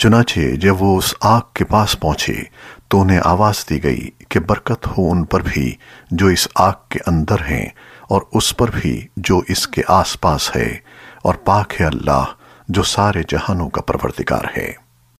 چنانچہ جب وہ اس آگ کے پاس پہنچے تو انہیں آواز دی گئی کہ برکت ہو ان پر بھی جو اس آگ کے اندر ہیں اور اس پر بھی جو اس کے آس پاس ہے اور پاک ہے اللہ جو سارے جہانوں کا پروردگار ہے۔